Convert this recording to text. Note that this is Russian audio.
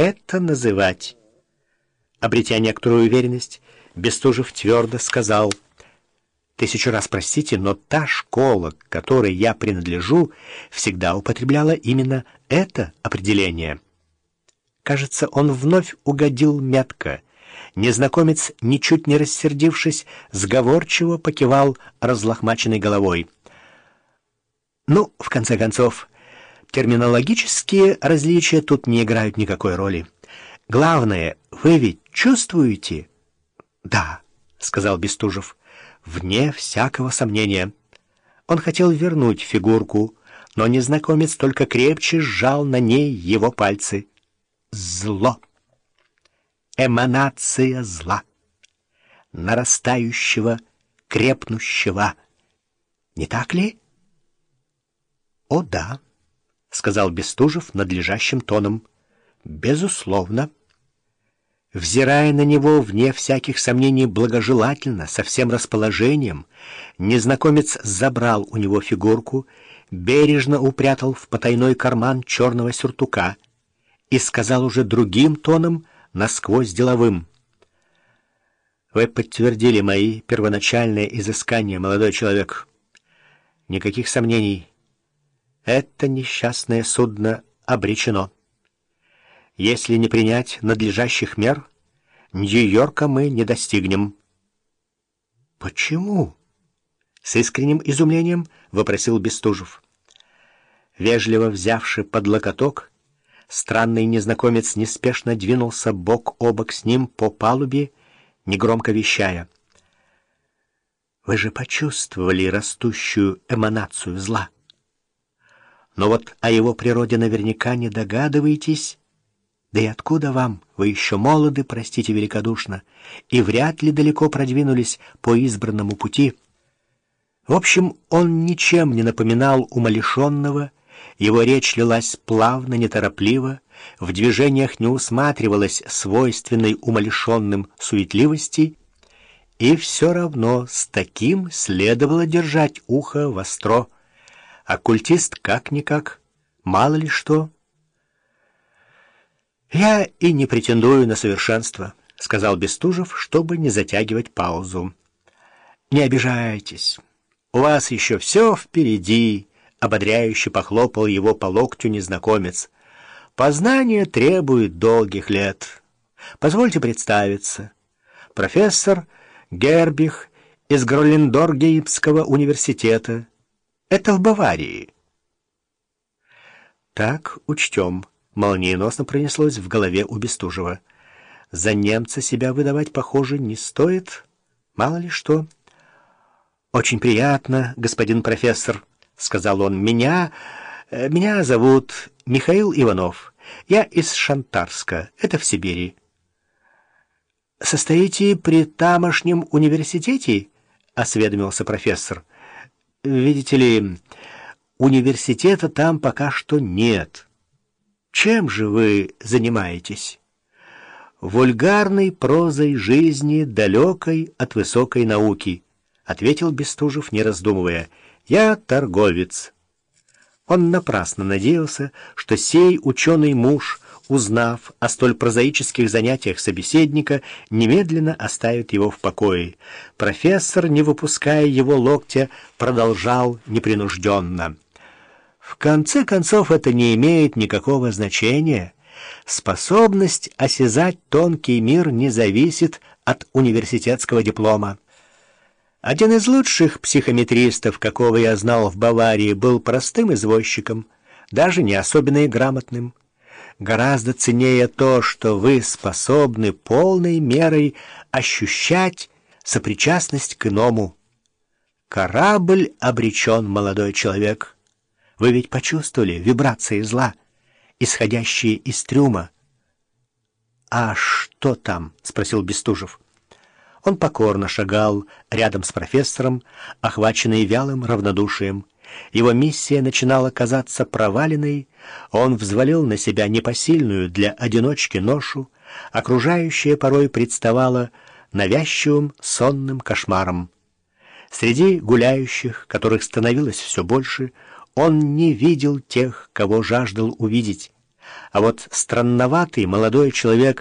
это называть? Обретя некоторую уверенность, Бестужев твердо сказал, «Тысячу раз простите, но та школа, к которой я принадлежу, всегда употребляла именно это определение». Кажется, он вновь угодил метко. Незнакомец, ничуть не рассердившись, сговорчиво покивал разлохмаченной головой. Ну, в конце концов, терминологические различия тут не играют никакой роли. Главное, вы ведь чувствуете? Да, сказал Бестужев, вне всякого сомнения. Он хотел вернуть фигурку, но незнакомец только крепче сжал на ней его пальцы. Зло. Эманация зла. Нарастающего, крепнущего. Не так ли? О, да, сказал Бестужев надлежащим тоном. Безусловно. Взирая на него, вне всяких сомнений, благожелательно, со всем расположением, незнакомец забрал у него фигурку, бережно упрятал в потайной карман черного сюртука и сказал уже другим тоном, насквозь деловым. «Вы подтвердили мои первоначальные изыскания, молодой человек. Никаких сомнений. Это несчастное судно обречено». Если не принять надлежащих мер, Нью-Йорка мы не достигнем. Почему? С искренним изумлением вопросил Бестужев. Вежливо взявши под локоток, странный незнакомец неспешно двинулся бок о бок с ним по палубе, негромко вещая. Вы же почувствовали растущую эманацию зла. Но вот о его природе наверняка не догадываетесь, да и откуда вам? Вы еще молоды, простите великодушно, и вряд ли далеко продвинулись по избранному пути. В общем, он ничем не напоминал умалишенного, его речь лилась плавно, неторопливо, в движениях не усматривалось свойственной умалишенным суетливости, и все равно с таким следовало держать ухо востро. Оккультист как-никак, мало ли что... «Я и не претендую на совершенство», — сказал Бестужев, чтобы не затягивать паузу. «Не обижайтесь. У вас еще все впереди», — ободряюще похлопал его по локтю незнакомец. «Познание требует долгих лет. Позвольте представиться. Профессор Гербих из Гроллендоргеймского университета. Это в Баварии». «Так учтем» молниеносно пронеслось в голове у Бестужева. За немца себя выдавать, похоже, не стоит. Мало ли что. «Очень приятно, господин профессор», — сказал он. «Меня... Э, меня зовут Михаил Иванов. Я из Шантарска. Это в Сибири». «Состоите при тамошнем университете?» — осведомился профессор. «Видите ли, университета там пока что нет». Чем же вы занимаетесь? Вульгарной прозой жизни, далекой от высокой науки, ответил Бестужев, не раздумывая. Я торговец. Он напрасно надеялся, что сей ученый муж, узнав о столь прозаических занятиях собеседника, немедленно оставит его в покое. Профессор, не выпуская его локтя, продолжал непринужденно. В конце концов, это не имеет никакого значения. Способность осязать тонкий мир не зависит от университетского диплома. Один из лучших психометристов, какого я знал в Баварии, был простым извозчиком, даже не особенно и грамотным. Гораздо ценнее то, что вы способны полной мерой ощущать сопричастность к иному. Корабль обречен, молодой человек. Вы ведь почувствовали вибрации зла, исходящие из трюма? — А что там? — спросил Бестужев. Он покорно шагал рядом с профессором, охваченный вялым равнодушием. Его миссия начинала казаться проваленной, он взвалил на себя непосильную для одиночки ношу, окружающее порой представало навязчивым сонным кошмаром. Среди гуляющих, которых становилось все больше, он не видел тех, кого жаждал увидеть. А вот странноватый молодой человек